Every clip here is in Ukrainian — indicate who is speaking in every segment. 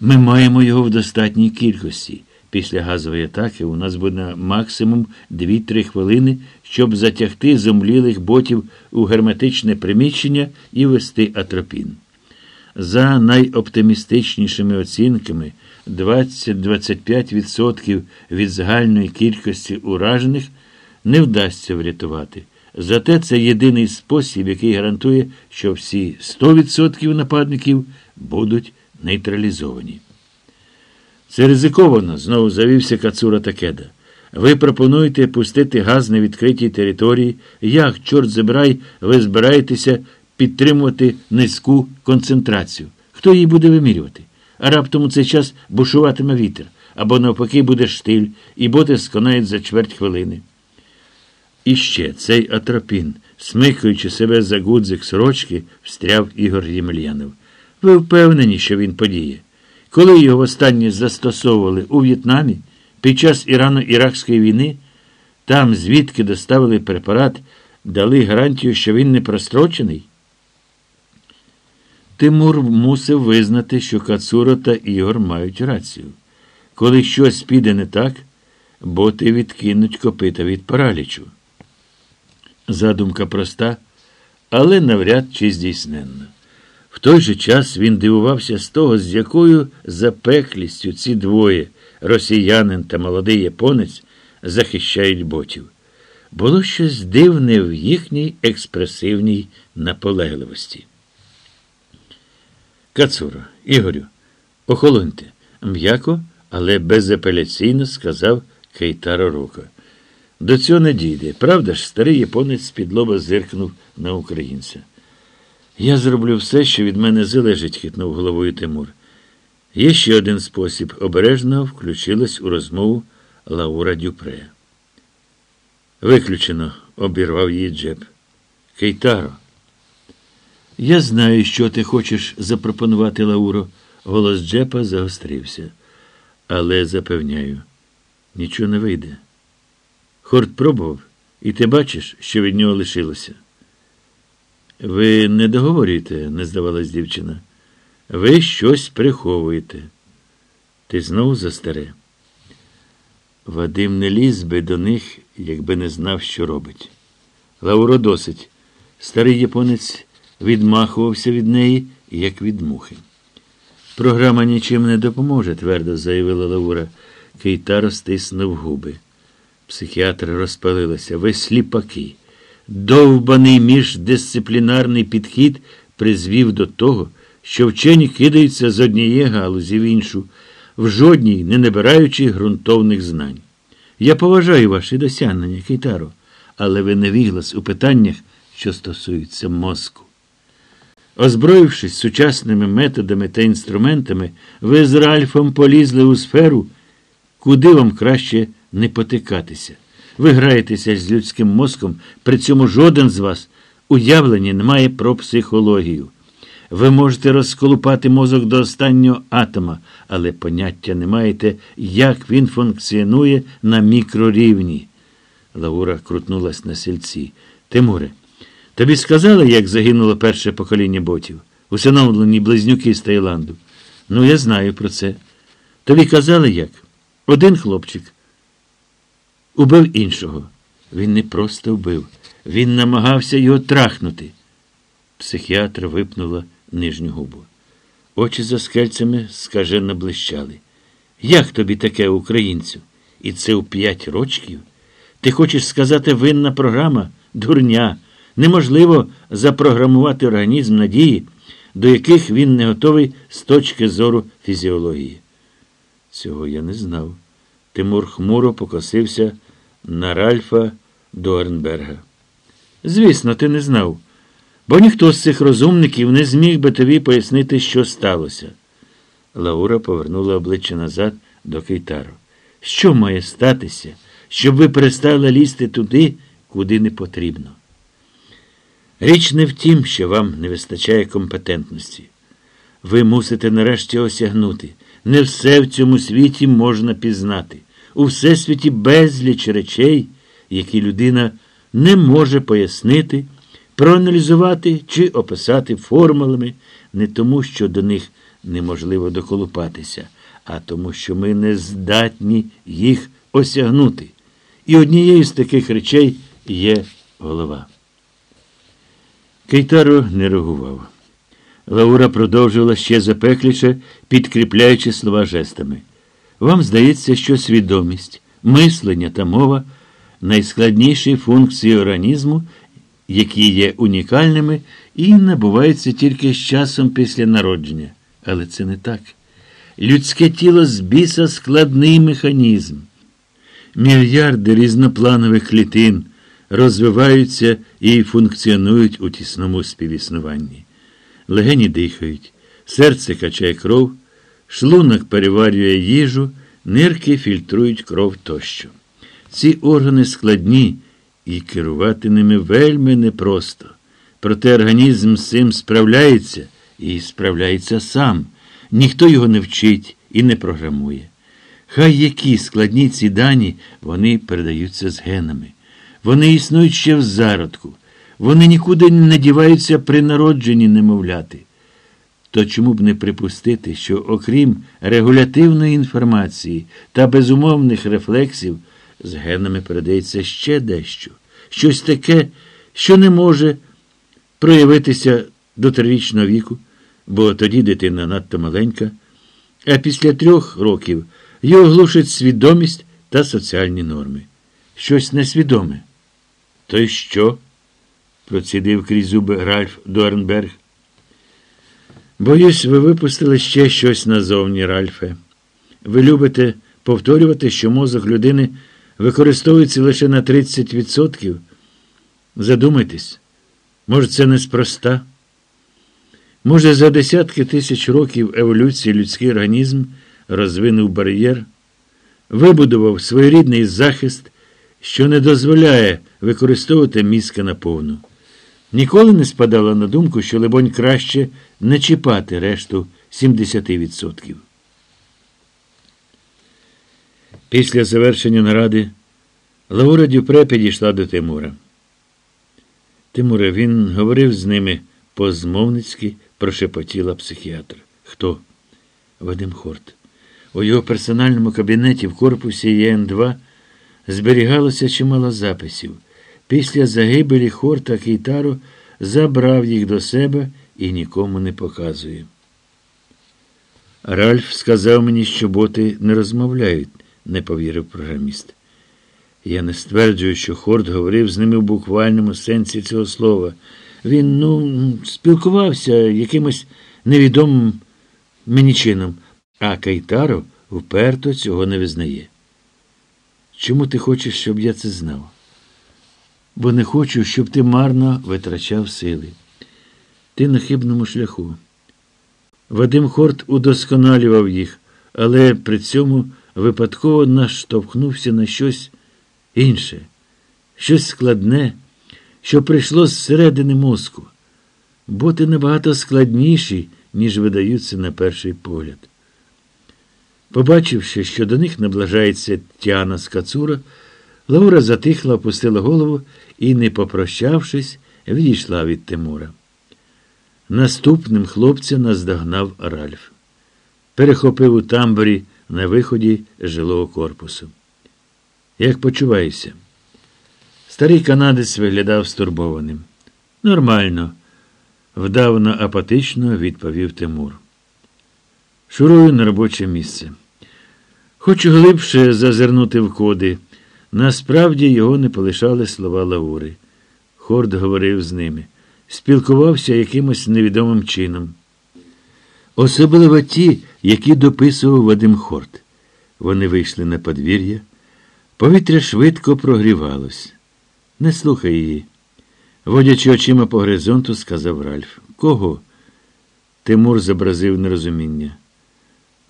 Speaker 1: Ми маємо його в достатній кількості. Після газової атаки у нас буде максимум 2-3 хвилини, щоб затягти зомлілих ботів у герметичне приміщення і вести атропін. За найоптимістичнішими оцінками, 20-25% від загальної кількості уражених не вдасться врятувати. Зате це єдиний спосіб, який гарантує, що всі 100% нападників будуть нейтралізовані. Це ризиковано, знову завівся Кацура Такеда. Ви пропонуєте пустити газ на відкритій території. Як, чорт забирай, ви збираєтеся підтримувати низьку концентрацію? Хто її буде вимірювати? А раптом у цей час бушуватиме вітер, або навпаки буде штиль, і боти сконають за чверть хвилини. І ще цей атропін, смикаючи себе за гудзик сорочки, встряв Ігор Ємельянов. Ви впевнені, що він подіє? Коли його востаннє застосовували у В'єтнамі під час Ірано-Іракської війни, там, звідки доставили препарат, дали гарантію, що він не прострочений? Тимур мусив визнати, що Кацуро та Ігор мають рацію. Коли щось піде не так, боти відкинуть копита від паралічу. Задумка проста, але навряд чи здійсненна. В той же час він дивувався з того, з якою запеклістю ці двоє, росіянин та молодий японець, захищають ботів. Було щось дивне в їхній експресивній наполегливості. Кацуро, Ігорю, охолоньте, м'яко, але безапеляційно сказав Кейтаро Рока. До цього не дійде. Правда ж, старий японець з-під зиркнув на українця. Я зроблю все, що від мене залежить, хитнув головою Тимур. Є ще один спосіб. Обережно включилась у розмову Лаура Дюпре. Виключено, обірвав її Джеб. Кейтаро. Я знаю, що ти хочеш запропонувати, Лауро. Голос Джепа загострився. Але запевняю, нічого не вийде. Хорт пробував, і ти бачиш, що від нього лишилося. Ви не договорюєте, не здавалась дівчина. Ви щось приховуєте. Ти знову за старе. Вадим не ліз би до них, якби не знав, що робить. Лауро досить. Старий японець відмахувався від неї, як від мухи. Програма нічим не допоможе, твердо заявила Лаура. Кейтар стиснув губи. Психіатр розпалилася. Ви сліпаки. Довбаний міждисциплінарний підхід призвів до того, що вчені кидаються з однієї галузі в іншу, в жодній не набираючи ґрунтовних знань. Я поважаю ваші досягнення, Кейтаро, але ви не віглас у питаннях, що стосуються мозку. Озброївшись сучасними методами та інструментами, ви з Ральфом полізли у сферу, куди вам краще не потикатися. Ви граєтеся з людським мозком, при цьому жоден з вас уявлення не має про психологію. Ви можете розколупати мозок до останнього атома, але поняття не маєте, як він функціонує на мікрорівні. Лаура крутнулась на сільці. Тимуре, тобі сказали, як загинуло перше покоління ботів? Усиновлені близнюки з Таїланду. Ну, я знаю про це. Тобі казали як? Один хлопчик. Убив іншого. Він не просто вбив, він намагався його трахнути. Психіатр випнула нижню губу. Очі за скельцями скажено блищали. Як тобі таке, українцю? І це у п'ять рочків? Ти хочеш сказати винна програма? Дурня. Неможливо запрограмувати організм надії, до яких він не готовий з точки зору фізіології. Цього я не знав. Тимур хмуро покосився на Ральфа Дуернберга. Звісно, ти не знав, бо ніхто з цих розумників не зміг би тобі пояснити, що сталося. Лаура повернула обличчя назад до Кейтару. Що має статися, щоб ви перестали лізти туди, куди не потрібно? Річ не в тім, що вам не вистачає компетентності. Ви мусите нарешті осягнути. Не все в цьому світі можна пізнати. У всесвіті безліч речей, які людина не може пояснити, проаналізувати чи описати формулами, не тому, що до них неможливо доколупатися, а тому, що ми не здатні їх осягнути. І однією з таких речей є голова. Кейтаро не реагував. Лаура продовжувала ще запекліше, підкріпляючи слова жестами. Вам здається, що свідомість, мислення та мова найскладніші функції організму, які є унікальними і набуваються тільки з часом після народження. Але це не так. Людське тіло з біса складний механізм. Мільярди різнопланових клітин розвиваються і функціонують у тісному співіснуванні. Легені дихають, серце качає кров, шлунок переварює їжу, нирки фільтрують кров тощо. Ці органи складні і керувати ними вельми непросто. Проте організм з цим справляється і справляється сам. Ніхто його не вчить і не програмує. Хай які складні ці дані, вони передаються з генами. Вони існують ще в зародку. Вони нікуди не діваються при народженні немовляти. То чому б не припустити, що окрім регулятивної інформації та безумовних рефлексів, з генами передається ще дещо, щось таке, що не може проявитися до трирічного віку, бо тоді дитина надто маленька, а після трьох років його глушить свідомість та соціальні норми. Щось несвідоме. То й що? процідив крізь зуби Ральф Дорнберг. Боюсь, ви випустили ще щось назовні, Ральфе. Ви любите повторювати, що мозок людини використовується лише на 30%. Задумайтесь, може, це неспроста? Може, за десятки тисяч років еволюції людський організм розвинув бар'єр, вибудував своєрідний захист, що не дозволяє використовувати мізка наповну. Ніколи не спадало на думку, що, либонь, краще не чіпати решту 70%. Після завершення наради Лаура Дюпре підійшла до Тимура. Тимуре, він говорив з ними по-змовницьки, прошепотіла психіатр. Хто? Вадим Хорт. У його персональному кабінеті в корпусі ЄН2 зберігалося чимало записів. Після загибелі Хорта Кейтаро забрав їх до себе і нікому не показує. Ральф сказав мені, що боти не розмовляють, не повірив програміст. Я не стверджую, що Хорт говорив з ними в буквальному сенсі цього слова. Він, ну, спілкувався якимось невідомим мені чином, а Кайтаро вперто цього не визнає. Чому ти хочеш, щоб я це знав? Бо не хочу, щоб ти марно витрачав сили. Ти на хибному шляху. Вадим Хорт удосконалював їх, але при цьому випадково наштовхнувся на щось інше, щось складне, що прийшло зсередини мозку. Боти набагато складніші, ніж видаються на перший погляд. Побачивши, що до них наближається Тіана Скацура, Лаура затихла, опустила голову і, не попрощавшись, відійшла від Тимура. Наступним хлопця наздогнав Ральф. Перехопив у тамбурі на виході жилого корпусу. Як почуваєшся? Старий канадець виглядав стурбованим. Нормально, вдавно апатично відповів Тимур. Шурую на робоче місце. Хочу глибше зазирнути в коди. Насправді його не полишали слова Лаури. Хорд говорив з ними, спілкувався якимось невідомим чином. Особливо ті, які дописував Вадим Хорт. Вони вийшли на подвір'я. Повітря швидко прогрівалось. Не слухай її. Водячи очима по горизонту, сказав Ральф. Кого? Тимур зобразив нерозуміння.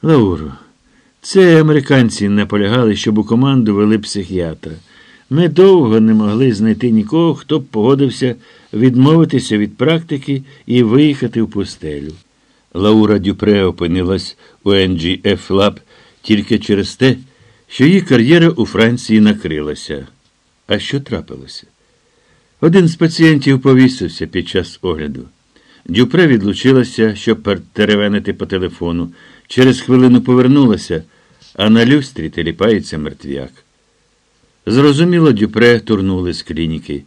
Speaker 1: Лауро, це американці наполягали, щоб у команду вели психіатра. Ми довго не могли знайти нікого, хто б погодився відмовитися від практики і виїхати в пустелю. Лаура Дюпре опинилась у NGF Lab тільки через те, що її кар'єра у Франції накрилася. А що трапилося? Один з пацієнтів повісився під час огляду. Дюпре відлучилася, щоб перетеревенити по телефону. Через хвилину повернулася, а на люстрі теліпається мертвяк. Зрозуміло, Дюпре турнули з клініки.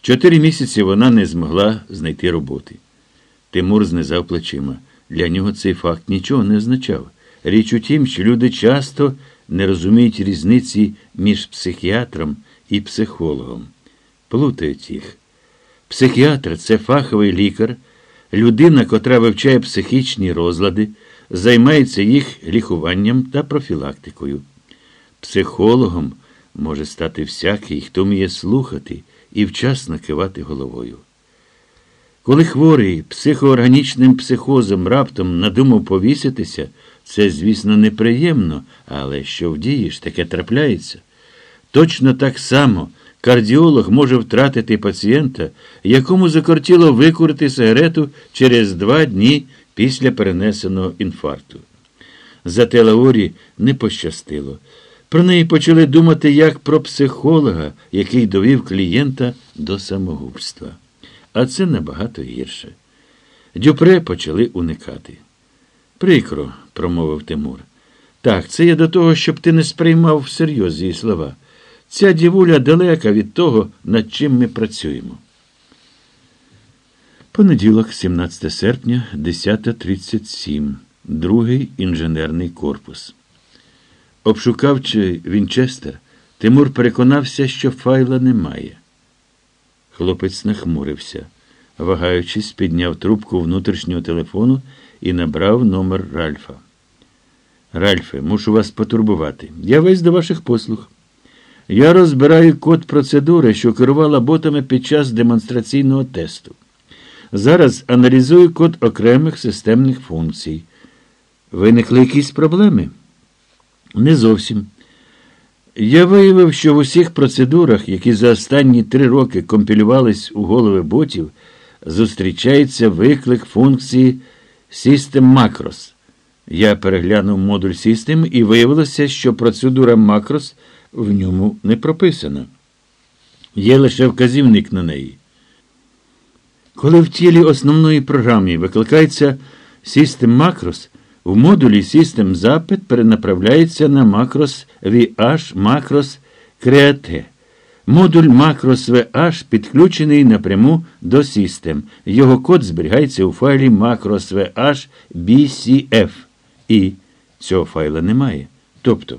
Speaker 1: Чотири місяці вона не змогла знайти роботи. Тимур знизав плечима. Для нього цей факт нічого не означав. Річ у тім, що люди часто не розуміють різниці між психіатром і психологом. Плутають їх. Психіатр це фаховий лікар, людина, котра вивчає психічні розлади, займається їх лікуванням та профілактикою. Психологом може стати всякий, хто вміє слухати і вчасно кивати головою. Коли хворий психоорганічним психозом раптом надумав повіситися, це, звісно, неприємно, але що вдієш, таке трапляється. Точно так само кардіолог може втратити пацієнта, якому закортіло викурити сигарету через два дні після перенесеного інфаркту. Зате Лаурі не пощастило. Про неї почали думати як про психолога, який довів клієнта до самогубства. А це набагато гірше. Дюпре почали уникати. Прикро, промовив Тимур. Так, це я до того, щоб ти не сприймав всерйоз її слова. Ця дівуля далека від того, над чим ми працюємо. Понеділок, 17 серпня, 10.37. Другий інженерний корпус. Обшукавчи Вінчестер, Тимур переконався, що файла немає. Хлопець нахмурився. Вагаючись, підняв трубку внутрішнього телефону і набрав номер Ральфа. Ральфе, мушу вас потурбувати. Я весь до ваших послуг. Я розбираю код процедури, що керувала ботами під час демонстраційного тесту. Зараз аналізую код окремих системних функцій. Виникли якісь проблеми? Не зовсім. Я виявив, що в усіх процедурах, які за останні три роки компілювались у голови ботів, зустрічається виклик функції System Macros. Я переглянув модуль System і виявилося, що процедура Macros в ньому не прописана. Є лише вказівник на неї. Коли в тілі основної програми викликається System Macros, в модулі System запит перенаправляється на Macros VH Macros Create. Модуль Macros VH підключений напряму до System. Його код зберігається у файлі Macros VH BCF. І цього файла немає. Тобто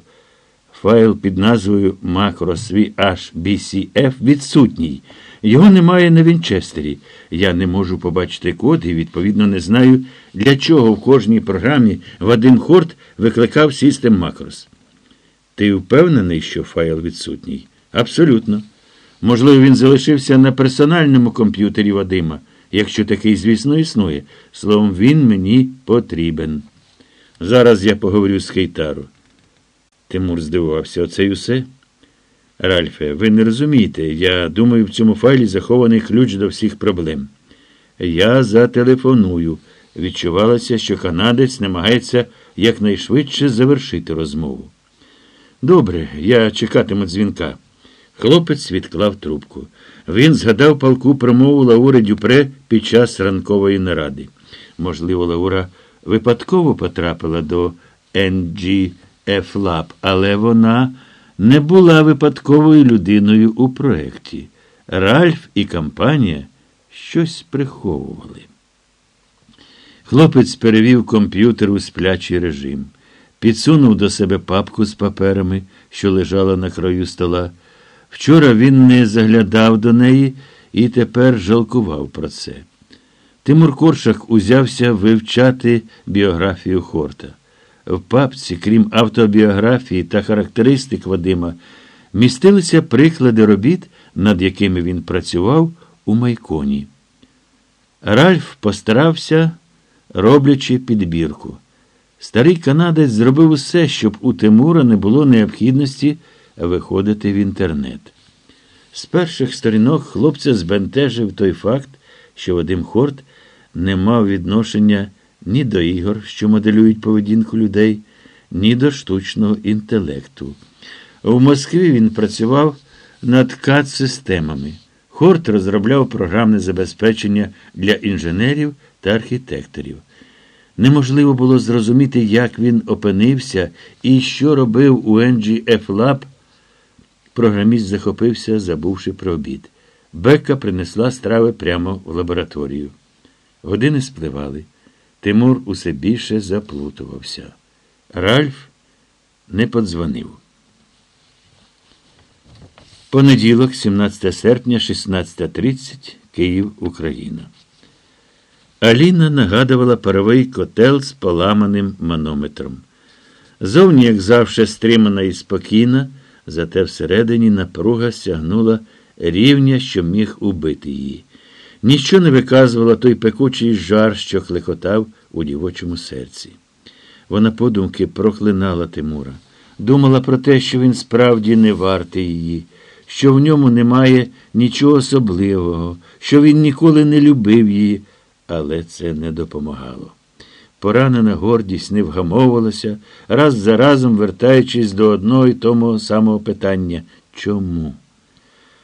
Speaker 1: файл під назвою Macros VH BCF відсутній. Його немає на Вінчестері. Я не можу побачити код і, відповідно, не знаю, для чого в кожній програмі Вадим Хорт викликав System Macros. Ти впевнений, що файл відсутній? Абсолютно. Можливо, він залишився на персональному комп'ютері Вадима, якщо такий, звісно, існує. Словом, він мені потрібен. Зараз я поговорю з Хейтару. Тимур здивувався. Оце й усе? Ральфе, ви не розумієте. Я думаю, в цьому файлі захований ключ до всіх проблем. Я зателефоную. Відчувалося, що канадець намагається якнайшвидше завершити розмову. Добре, я чекатиму дзвінка. Хлопець відклав трубку. Він згадав палку промову Лаури Дюпре під час ранкової наради. Можливо, Лаура випадково потрапила до NGF Lab, але вона не була випадковою людиною у проєкті. Ральф і компанія щось приховували. Хлопець перевів комп'ютер у сплячий режим, підсунув до себе папку з паперами, що лежала на краю стола. Вчора він не заглядав до неї і тепер жалкував про це. Тимур Коршак узявся вивчати біографію Хорта. В папці, крім автобіографії та характеристик Вадима, містилися приклади робіт, над якими він працював у майконі. Ральф постарався, роблячи підбірку. Старий канадець зробив усе, щоб у Тимура не було необхідності виходити в інтернет. З перших сторінок хлопця збентежив той факт, що Вадим Хорт не мав відношення ні до ігор, що моделюють поведінку людей, ні до штучного інтелекту. У Москві він працював над КАД-системами. Хорт розробляв програмне забезпечення для інженерів та архітекторів. Неможливо було зрозуміти, як він опинився і що робив у NGF Lab. Програміст захопився, забувши про обід. Бекка принесла страви прямо в лабораторію. Години спливали. Тимур усе більше заплутувався. Ральф не подзвонив. Понеділок, 17 серпня, 16.30, Київ, Україна. Аліна нагадувала паровий котел з поламаним манометром. Зовні, як завжди, стримана і спокійна, зате всередині напруга сягнула рівня, що міг убити її. Ніщо не виказувала той пекучий жар, що клекотав у дівочому серці. Вона подумки проклинала Тимура, думала про те, що він справді не вартий її, що в ньому немає нічого особливого, що він ніколи не любив її, але це не допомагало. Поранена гордість не вгамовувалася, раз за разом вертаючись до одного й того самого питання чому?